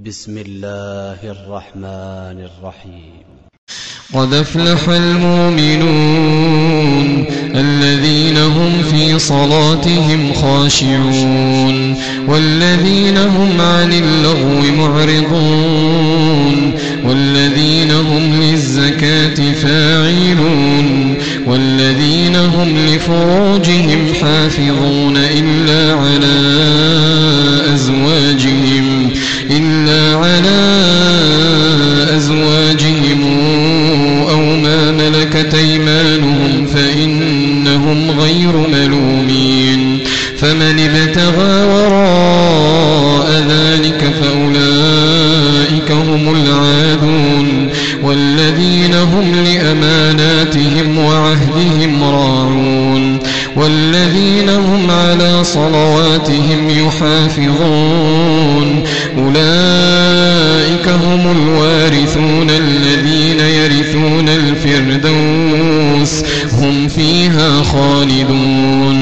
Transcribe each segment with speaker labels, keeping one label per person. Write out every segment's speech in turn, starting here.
Speaker 1: بسم الله الرحمن الرحيم.
Speaker 2: قد أفلح المؤمنون الذين هم في صلاتهم خاشعون والذين هم عن اللغو معرضون والذين هم للزكاة فاعلون والذين هم لفروجهم حافظون إلا على فمن ابتغى وراء ذلك فأولئك هم العادون والذين هم لأماناتهم وعهدهم راعون والذين هم على صلواتهم يحافظون أولئك هم الوارثون الذين يرثون الفردوس هم فيها خالدون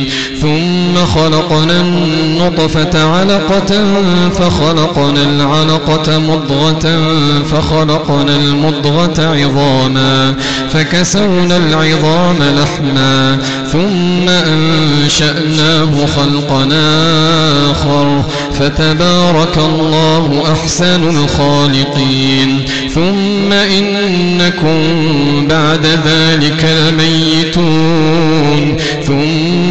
Speaker 2: ثم خلقنا النطفة علقة فخلقنا العلقة مضغة فخلقنا المضغة عظاما فكسونا العظام لحما ثم أنشأناه خلقنا آخر فتبارك الله أحسن الخالقين ثم إنكم بعد ذلك لميتون ثم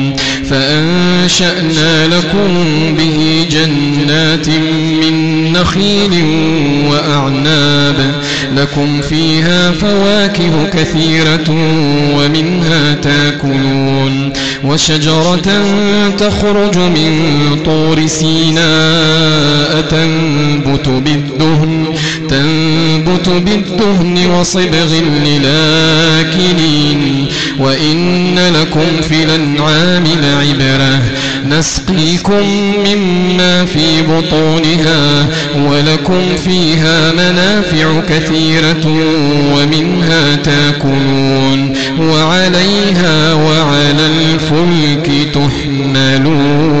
Speaker 2: فأنشأنا لكم به جنات من نخيل وأعناب. لكم فيها فواكه كثيرة ومنها تاكلون. وشجرة تخرج من طور سيناء تنبت بالدهن. تنبت بالدهن وصبغ للاكلين وإن لكم في الأنعام لعبرة. نسقيكم مما في بطونها ولكم فيها منافع كثيرة ومنها تاكلون. وعليها وعلى الفلك تحملون.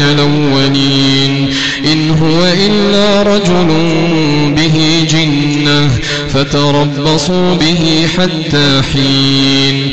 Speaker 2: الأولين. إن هو إلا رجل به جنة فتربصوا به حتى حين.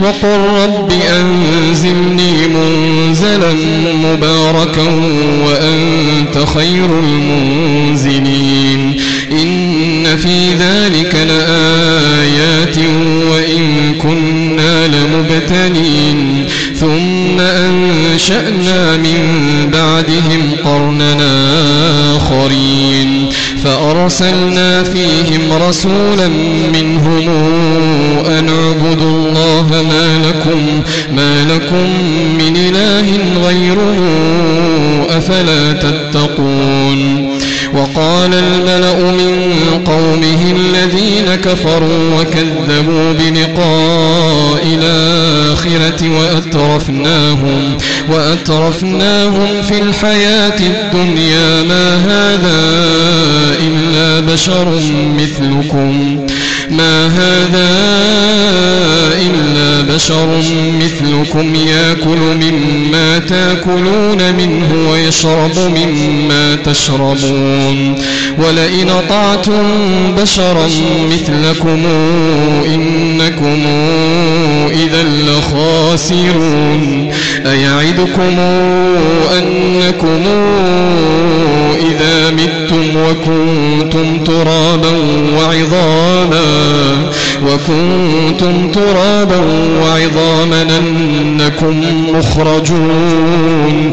Speaker 2: وقل رب أنزلني منزلا مباركا وأنت خير المنزلين. إن في ذلك لآيات وإن كنا لمبتلين. ثم أنشأنا من بعدهم قرننا آخرين. فأرسلنا فيهم رسولا منهم أن اعبدوا الله ما لكم, ما لكم من إله غيره أفلا تتقون. وقال الملأ من قومه الذين كفروا وكذبوا بلقاء الآخرة وأترفناهم, وأترفناهم في الحياة الدنيا ما هذا إلا بشر مثلكم ما هذا بشر مثلكم يأكل مما تاكلون منه ويشرب مما تشربون. ولئن طعتم بشرا مثلكم إنكم إذا لخاسرون. أيعدكم أنكم إذا متم وكنتم ترابا وعظاما وكنتم ترابا وعظاما أنكم مخرجون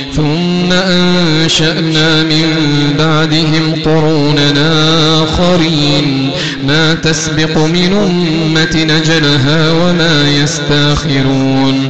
Speaker 2: أنشأنا من بعدهم قروننا آخرين. ما تسبق من أمة نجلها وما يستأخرون.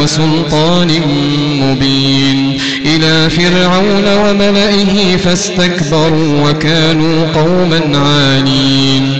Speaker 2: وسلطان مبين إلى فرعون وملئه فاستكبروا وكانوا قوما عالين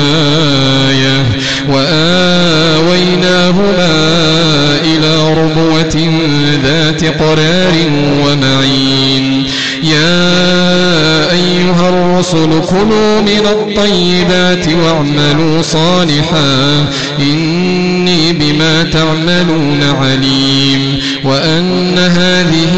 Speaker 2: ذات قرار ومعين. يا أيها الرسل كلوا من الطيبات واعملوا صالحا. إني بما تعملون عليم. وأن هذه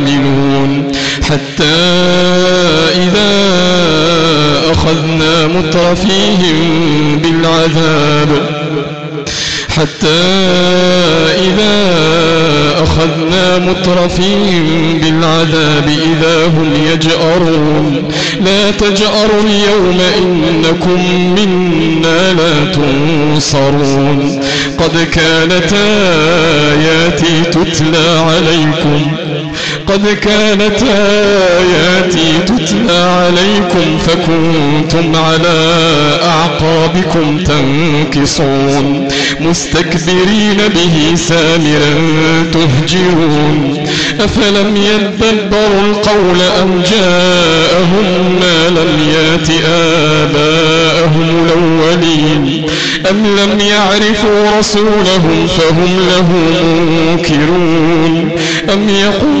Speaker 2: حتى إذا أخذنا مترفيهم بالعذاب. حتى إذا أخذنا مترفين بالعذاب إذا هم يجأرون. لا تجأروا اليوم إنكم منا لا تنصرون. قد كانت آياتي تتلى عليكم. قد كانت آياتي تتلى عليكم فكنتم على أعقابكم تنكصون مستكبرين به سامرا تهجرون. أفلم يدبروا القول أم جاءهم ما لم يات آباءهم الأولين؟ أم لم يعرفوا رسولهم فهم له منكرون؟ أم يقولون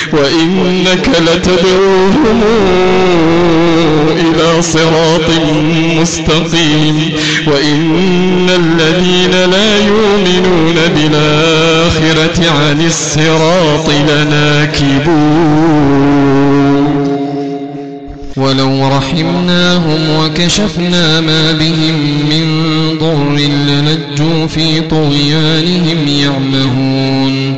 Speaker 2: وإنك لتدعوهم إلى صراط مستقيم. وإن الذين لا يؤمنون بالآخرة عن الصراط لناكبون. ولو رحمناهم وكشفنا ما بهم من ضر لنجوا في طغيانهم يعمهون.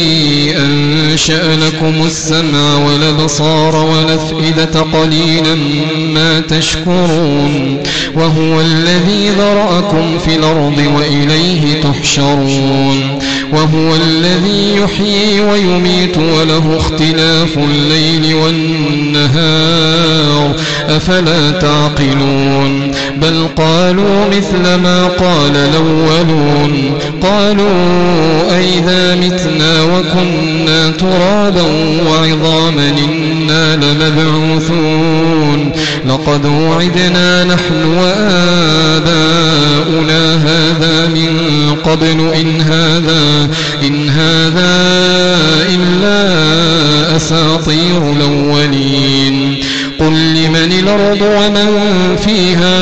Speaker 2: أنشأ لكم السمع والأبصار والأفئدة قليلا ما تشكرون وهو الذي ذرأكم في الأرض وإليه تحشرون وهو الذي يحيي ويميت وله اختلاف الليل والنهار. أفلا تعقلون؟ بل قالوا مثل ما قال الأولون. قالوا أئذا متنا وكنا ترابا وعظاما إنا لمبعوثون. لقد وعدنا نحن وآباؤنا هذا من قبل إن هذا إن هذا إلا أساطير الأولين. قل لمن الأرض ومن فيها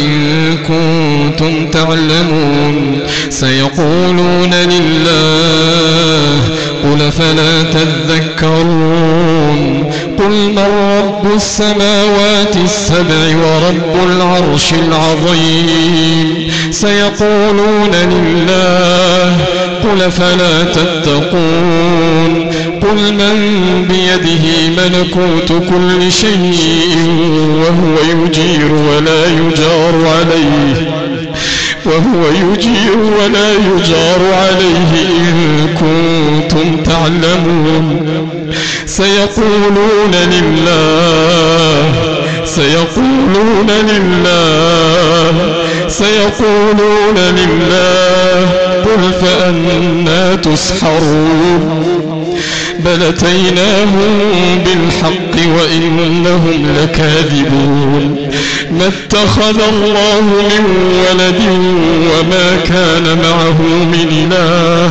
Speaker 2: إن كنتم تعلمون. سيقولون لله قل فلا تذكرون. قل من رب السماوات السبع ورب العرش العظيم. سيقولون لله قل فلا تتقون. قل من بيده ملكوت كل شيء وهو يجير ولا يجار عليه. وهو يجير ولا يجار عليه إن كنتم تعلمون. سيقولون لله سيقولون لله سيقولون لله قل فأنا تسحرون. بل أتيناهم بالحق وإنهم لكاذبون. ما اتخذ الله من ولد وما كان معه من إله.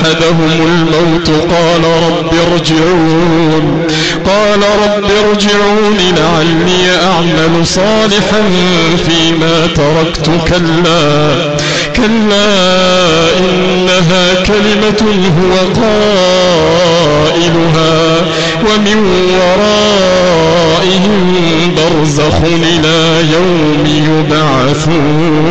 Speaker 2: أحدهم الموت قال رب ارجعون قال رب ارجعون لعلي أعمل صالحا فيما تركت كلا كلا إنها كلمة هو قائلها ومن ورائهم برزخ إلى يوم يبعثون.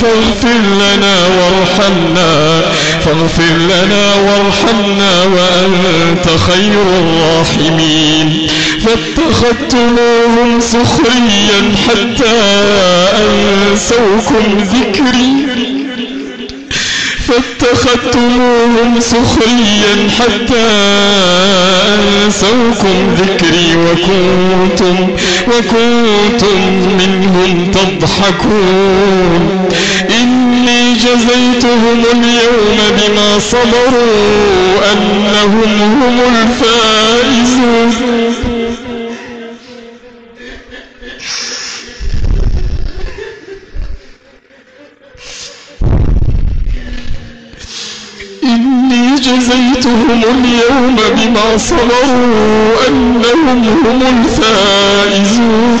Speaker 2: فاغفر لنا وارحمنا. فاغفر لنا وارحمنا وأنت خير الراحمين. فاتخذتموهم سخريا حتى أنسوكم ذكري. فاتخذتموهم سخريا حتى أنسوكم ذكري وكنتم, وكنتم منهم تضحكون. جزيتهم اليوم بما صبروا أنهم هم الفائزون. إني جزيتهم اليوم بما صبروا أنهم هم الفائزون.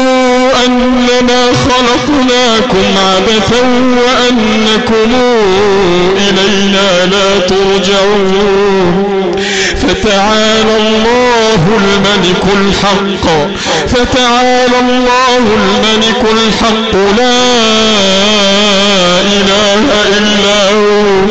Speaker 2: أنما خلقناكم عبثا وأنكم إلينا لا ترجعون. فتعالى الله الملك الحق. فتعالى الله الملك الحق. لا إله إلا هو.